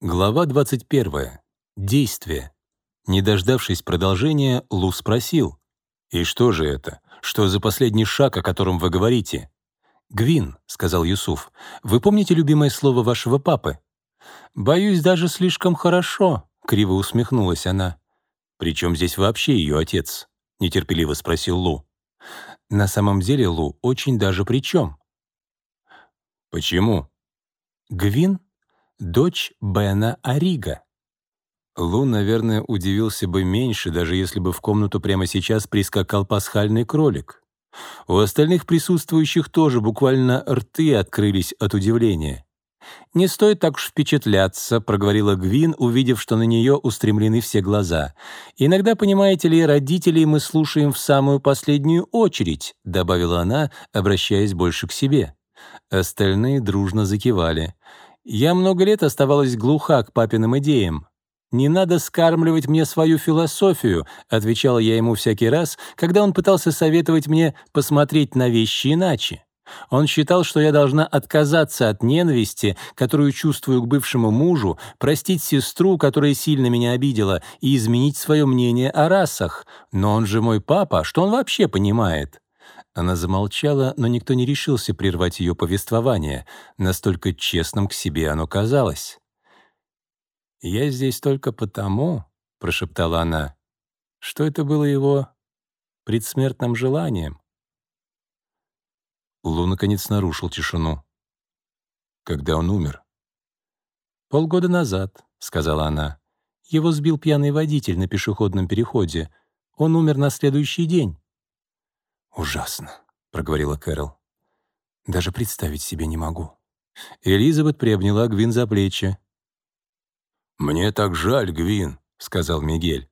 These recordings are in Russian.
Глава 21. Действие. Не дождавшись продолжения, Лу спросил. «И что же это? Что за последний шаг, о котором вы говорите?» «Гвин», — сказал Юсуф, — «вы помните любимое слово вашего папы?» «Боюсь, даже слишком хорошо», — криво усмехнулась она. «При чем здесь вообще ее отец?» — нетерпеливо спросил Лу. «На самом деле, Лу, очень даже при чем». «Почему?» «Гвин дочь Бена Арига. Лу, наверное, удивился бы меньше, даже если бы в комнату прямо сейчас прискакал пасхальный кролик. У остальных присутствующих тоже буквально рты открылись от удивления. «Не стоит так уж впечатляться», — проговорила Гвин, увидев, что на нее устремлены все глаза. «Иногда, понимаете ли, родителей мы слушаем в самую последнюю очередь», — добавила она, обращаясь больше к себе. Остальные дружно закивали. Я много лет оставалась глуха к папиным идеям. «Не надо скармливать мне свою философию», — отвечала я ему всякий раз, когда он пытался советовать мне посмотреть на вещи иначе. Он считал, что я должна отказаться от ненависти, которую чувствую к бывшему мужу, простить сестру, которая сильно меня обидела, и изменить свое мнение о расах. Но он же мой папа, что он вообще понимает? Она замолчала, но никто не решился прервать ее повествование. Настолько честным к себе оно казалось. «Я здесь только потому», — прошептала она, — «что это было его предсмертным желанием». Лу, наконец, нарушил тишину. «Когда он умер?» «Полгода назад», — сказала она. «Его сбил пьяный водитель на пешеходном переходе. Он умер на следующий день». «Ужасно», — проговорила Кэрол. «Даже представить себе не могу». Элизабет приобняла Гвин за плечи. «Мне так жаль, Гвин», — сказал Мигель.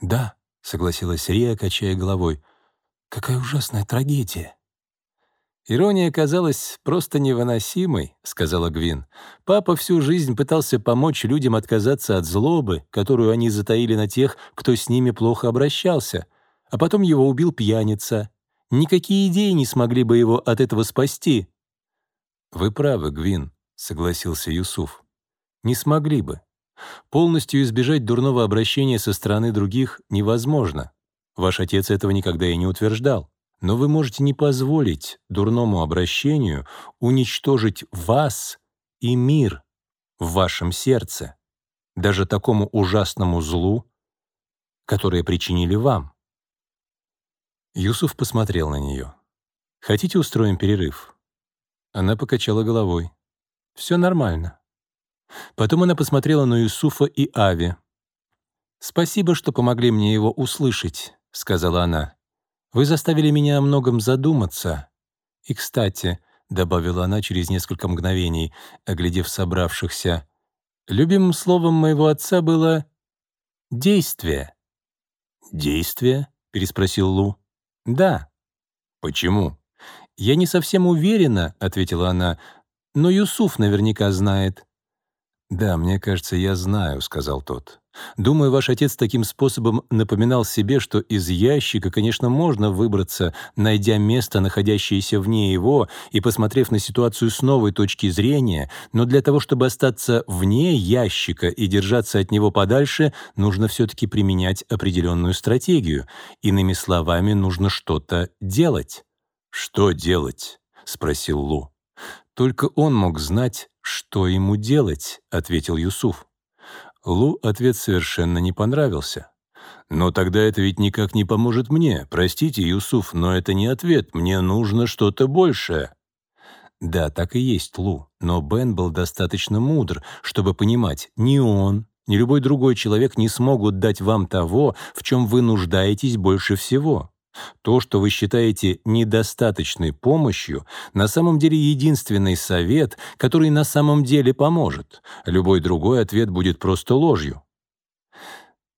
«Да», — согласилась Рия, качая головой. «Какая ужасная трагедия». «Ирония казалась просто невыносимой», — сказала Гвин. «Папа всю жизнь пытался помочь людям отказаться от злобы, которую они затаили на тех, кто с ними плохо обращался, а потом его убил пьяница, Никакие идеи не смогли бы его от этого спасти». «Вы правы, Гвин», — согласился Юсуф. «Не смогли бы. Полностью избежать дурного обращения со стороны других невозможно. Ваш отец этого никогда и не утверждал. Но вы можете не позволить дурному обращению уничтожить вас и мир в вашем сердце, даже такому ужасному злу, которое причинили вам. Юсуф посмотрел на нее. «Хотите, устроим перерыв?» Она покачала головой. «Все нормально». Потом она посмотрела на Юсуфа и Ави. «Спасибо, что помогли мне его услышать», — сказала она. «Вы заставили меня о многом задуматься. И, кстати», — добавила она через несколько мгновений, оглядев собравшихся, «любимым словом моего отца было «действие». «Действие?» — переспросил Лу. «Да». «Почему?» «Я не совсем уверена», — ответила она, «но Юсуф наверняка знает». «Да, мне кажется, я знаю», — сказал тот. «Думаю, ваш отец таким способом напоминал себе, что из ящика, конечно, можно выбраться, найдя место, находящееся вне его, и посмотрев на ситуацию с новой точки зрения, но для того, чтобы остаться вне ящика и держаться от него подальше, нужно все-таки применять определенную стратегию. Иными словами, нужно что-то делать». «Что делать?» — спросил Лу. Только он мог знать, что ему делать, ответил Юсуф. Лу ответ совершенно не понравился. «Но тогда это ведь никак не поможет мне. Простите, Юсуф, но это не ответ. Мне нужно что-то большее». Да, так и есть, Лу. Но Бен был достаточно мудр, чтобы понимать, ни он, ни любой другой человек не смогут дать вам того, в чем вы нуждаетесь больше всего. То, что вы считаете недостаточной помощью, на самом деле единственный совет, который на самом деле поможет. Любой другой ответ будет просто ложью.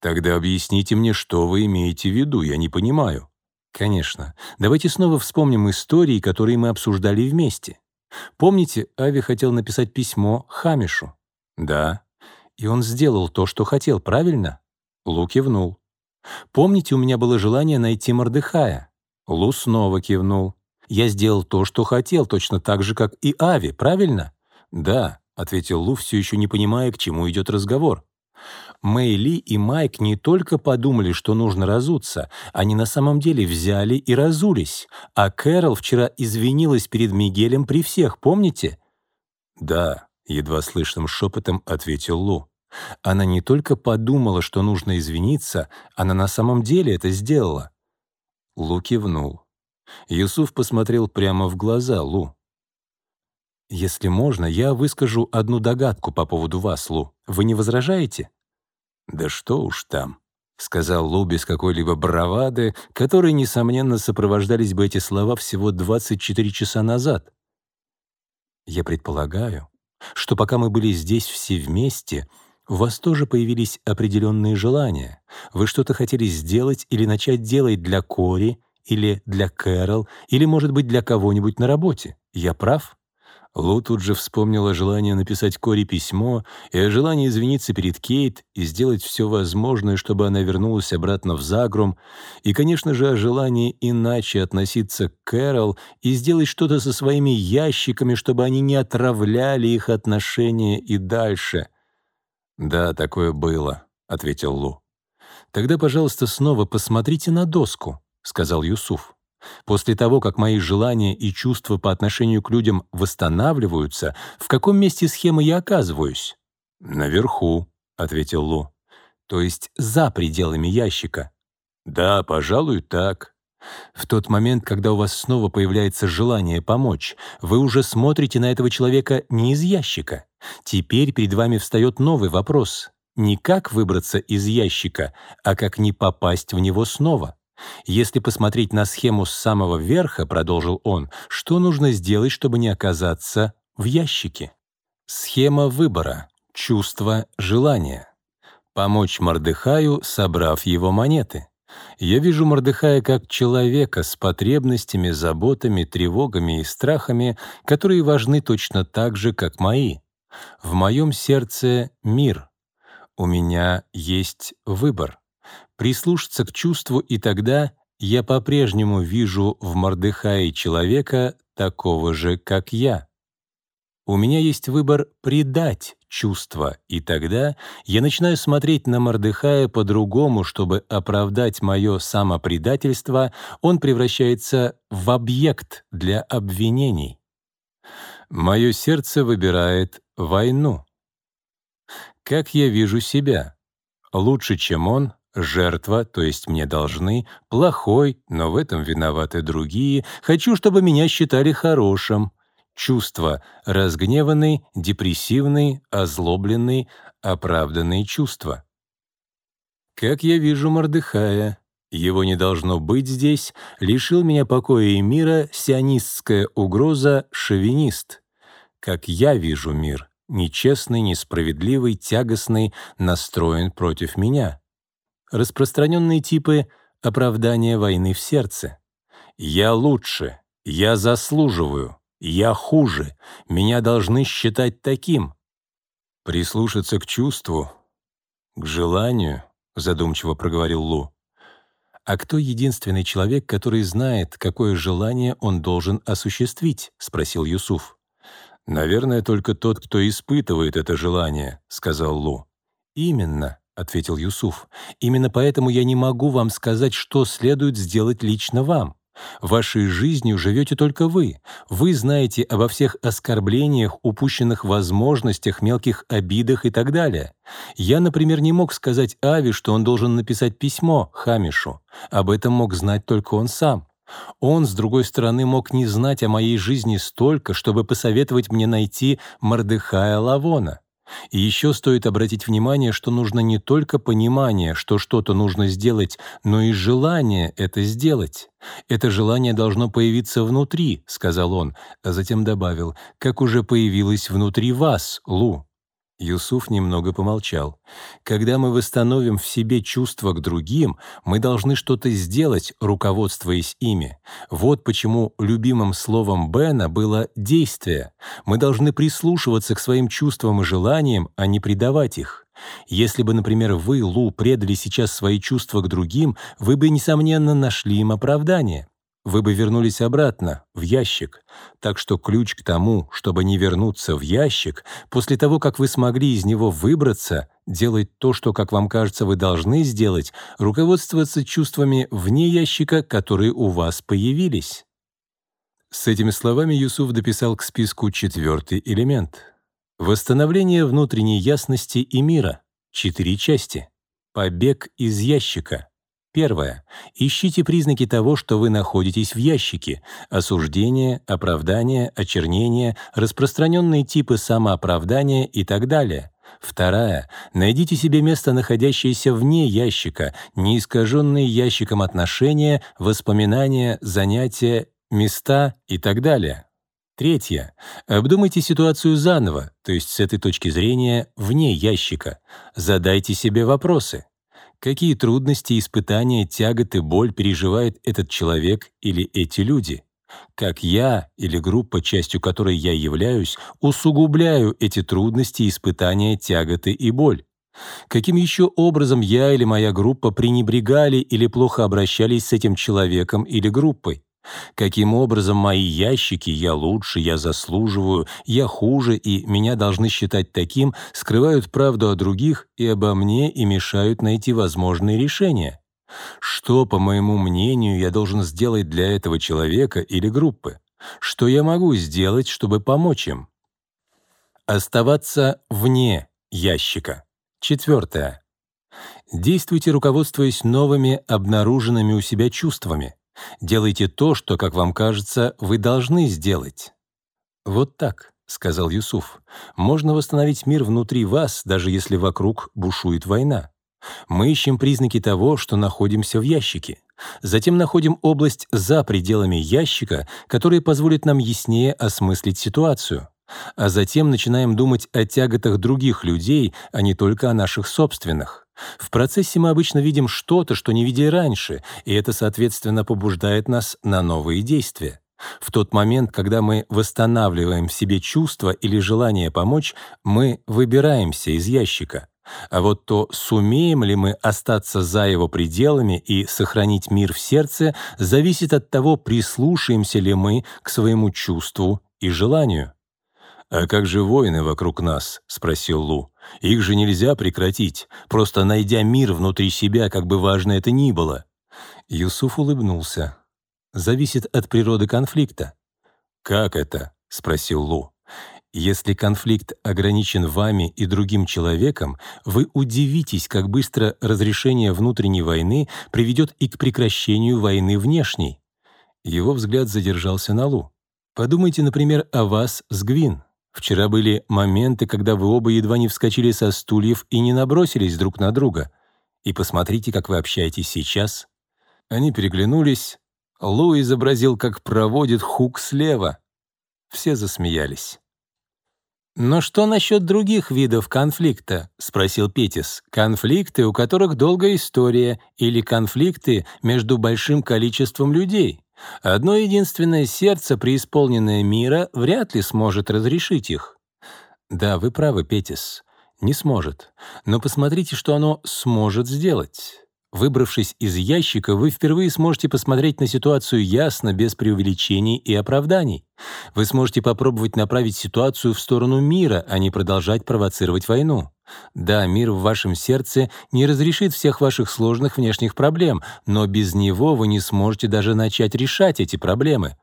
Тогда объясните мне, что вы имеете в виду, я не понимаю. Конечно. Давайте снова вспомним истории, которые мы обсуждали вместе. Помните, Ави хотел написать письмо Хамишу? Да. И он сделал то, что хотел, правильно? Лу кивнул. Помните, у меня было желание найти Мордыхая?» Лу снова кивнул. «Я сделал то, что хотел, точно так же, как и Ави, правильно?» «Да», — ответил Лу, все еще не понимая, к чему идет разговор. Мэйли и Майк не только подумали, что нужно разуться, они на самом деле взяли и разулись, а Кэрол вчера извинилась перед Мигелем при всех, помните? «Да», — едва слышным шепотом ответил Лу. Она не только подумала, что нужно извиниться, она на самом деле это сделала. Лу кивнул. Юсуф посмотрел прямо в глаза Лу. «Если можно, я выскажу одну догадку по поводу вас, Лу. Вы не возражаете?» «Да что уж там», — сказал Лу без какой-либо бравады, которой, несомненно, сопровождались бы эти слова всего 24 часа назад. «Я предполагаю, что пока мы были здесь все вместе, у вас тоже появились определенные желания. Вы что-то хотели сделать или начать делать для Кори, или для Кэрол, или, может быть, для кого-нибудь на работе. Я прав?» Лу тут же вспомнила желание написать Кори письмо и о желании извиниться перед Кейт и сделать все возможное, чтобы она вернулась обратно в Загрум, и, конечно же, о желании иначе относиться к Кэрол и сделать что-то со своими ящиками, чтобы они не отравляли их отношения и дальше. «Да, такое было», — ответил Лу. «Тогда, пожалуйста, снова посмотрите на доску», — сказал Юсуф. После того, как мои желания и чувства по отношению к людям восстанавливаются, в каком месте схемы я оказываюсь? «Наверху», — ответил Лу. «То есть за пределами ящика?» «Да, пожалуй, так». В тот момент, когда у вас снова появляется желание помочь, вы уже смотрите на этого человека не из ящика. Теперь перед вами встает новый вопрос. Не как выбраться из ящика, а как не попасть в него снова. Если посмотреть на схему с самого верха, продолжил он, что нужно сделать, чтобы не оказаться в ящике? Схема выбора, чувство, желание. Помочь Мордыхаю, собрав его монеты. Я вижу Мордыхая как человека с потребностями, заботами, тревогами и страхами, которые важны точно так же, как мои. В моем сердце мир. У меня есть выбор прислушаться к чувству, и тогда я по-прежнему вижу в Мордыхае человека такого же, как я. У меня есть выбор предать чувство, и тогда я начинаю смотреть на Мордыхая по-другому, чтобы оправдать мое самопредательство, он превращается в объект для обвинений. Мое сердце выбирает войну. Как я вижу себя? Лучше, чем он, Жертва, то есть мне должны, плохой, но в этом виноваты другие. Хочу, чтобы меня считали хорошим. Чувства — разгневанный, депрессивный, озлобленный, оправданные чувства. Как я вижу Мордыхая, его не должно быть здесь, лишил меня покоя и мира сионистская угроза шовинист. Как я вижу мир, нечестный, несправедливый, тягостный, настроен против меня распространенные типы оправдания войны в сердце. «Я лучше», «Я заслуживаю», «Я хуже», «Меня должны считать таким». Прислушаться к чувству, к желанию, задумчиво проговорил Лу. «А кто единственный человек, который знает, какое желание он должен осуществить?» — спросил Юсуф. «Наверное, только тот, кто испытывает это желание», — сказал Лу. «Именно ответил Юсуф. «Именно поэтому я не могу вам сказать, что следует сделать лично вам. Вашей жизнью живете только вы. Вы знаете обо всех оскорблениях, упущенных возможностях, мелких обидах и так далее. Я, например, не мог сказать Ави, что он должен написать письмо Хамишу. Об этом мог знать только он сам. Он, с другой стороны, мог не знать о моей жизни столько, чтобы посоветовать мне найти Мордыхая Лавона. И еще стоит обратить внимание, что нужно не только понимание, что что-то нужно сделать, но и желание это сделать. «Это желание должно появиться внутри», — сказал он, а затем добавил, «как уже появилось внутри вас, Лу». Юсуф немного помолчал. «Когда мы восстановим в себе чувства к другим, мы должны что-то сделать, руководствуясь ими. Вот почему любимым словом Бена было «действие». Мы должны прислушиваться к своим чувствам и желаниям, а не предавать их. Если бы, например, вы, Лу, предали сейчас свои чувства к другим, вы бы, несомненно, нашли им оправдание. Вы бы вернулись обратно, в ящик. Так что ключ к тому, чтобы не вернуться в ящик, после того, как вы смогли из него выбраться, делать то, что, как вам кажется, вы должны сделать, руководствоваться чувствами вне ящика, которые у вас появились. С этими словами Юсуф дописал к списку четвертый элемент. Восстановление внутренней ясности и мира. Четыре части. Побег из ящика. Первое. Ищите признаки того, что вы находитесь в ящике. Осуждение, оправдание, очернение, распространенные типы самооправдания и так далее. Вторая. Найдите себе место, находящееся вне ящика, не искаженные ящиком отношения, воспоминания, занятия, места и так далее. Третье. Обдумайте ситуацию заново, то есть с этой точки зрения вне ящика. Задайте себе вопросы. Какие трудности, испытания, тяготы, боль переживает этот человек или эти люди? Как я или группа, частью которой я являюсь, усугубляю эти трудности, испытания, тяготы и боль? Каким еще образом я или моя группа пренебрегали или плохо обращались с этим человеком или группой? Каким образом мои ящики «я лучше», «я заслуживаю», «я хуже» и «меня должны считать таким» скрывают правду о других и обо мне и мешают найти возможные решения? Что, по моему мнению, я должен сделать для этого человека или группы? Что я могу сделать, чтобы помочь им? Оставаться вне ящика. Четвертое. Действуйте, руководствуясь новыми, обнаруженными у себя чувствами. Делайте то, что, как вам кажется, вы должны сделать. Вот так, — сказал Юсуф, — можно восстановить мир внутри вас, даже если вокруг бушует война. Мы ищем признаки того, что находимся в ящике. Затем находим область за пределами ящика, которая позволит нам яснее осмыслить ситуацию. А затем начинаем думать о тяготах других людей, а не только о наших собственных. В процессе мы обычно видим что-то, что не видели раньше, и это, соответственно, побуждает нас на новые действия. В тот момент, когда мы восстанавливаем в себе чувство или желание помочь, мы выбираемся из ящика. А вот то, сумеем ли мы остаться за его пределами и сохранить мир в сердце, зависит от того, прислушаемся ли мы к своему чувству и желанию. «А как же воины вокруг нас?» — спросил Лу. «Их же нельзя прекратить, просто найдя мир внутри себя, как бы важно это ни было». Юсуф улыбнулся. «Зависит от природы конфликта». «Как это?» — спросил Лу. Если конфликт ограничен вами и другим человеком, вы удивитесь, как быстро разрешение внутренней войны приведет и к прекращению войны внешней. Его взгляд задержался на Лу. Подумайте, например, о вас с Гвин. Вчера были моменты, когда вы оба едва не вскочили со стульев и не набросились друг на друга. И посмотрите, как вы общаетесь сейчас. Они переглянулись. Лу изобразил, как проводит хук слева. Все засмеялись. «Но что насчет других видов конфликта?» — спросил Петис. «Конфликты, у которых долгая история, или конфликты между большим количеством людей?» Одно единственное сердце, преисполненное мира, вряд ли сможет разрешить их. Да, вы правы, Петис, не сможет. Но посмотрите, что оно сможет сделать. Выбравшись из ящика, вы впервые сможете посмотреть на ситуацию ясно, без преувеличений и оправданий. Вы сможете попробовать направить ситуацию в сторону мира, а не продолжать провоцировать войну. Да, мир в вашем сердце не разрешит всех ваших сложных внешних проблем, но без него вы не сможете даже начать решать эти проблемы.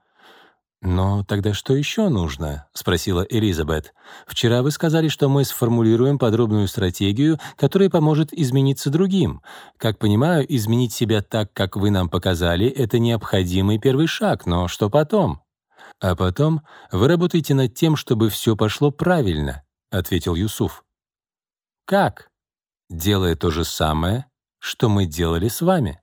«Но тогда что еще нужно?» — спросила Элизабет. «Вчера вы сказали, что мы сформулируем подробную стратегию, которая поможет измениться другим. Как понимаю, изменить себя так, как вы нам показали, — это необходимый первый шаг, но что потом?» «А потом вы работаете над тем, чтобы все пошло правильно», — ответил Юсуф. «Как?» «Делая то же самое, что мы делали с вами».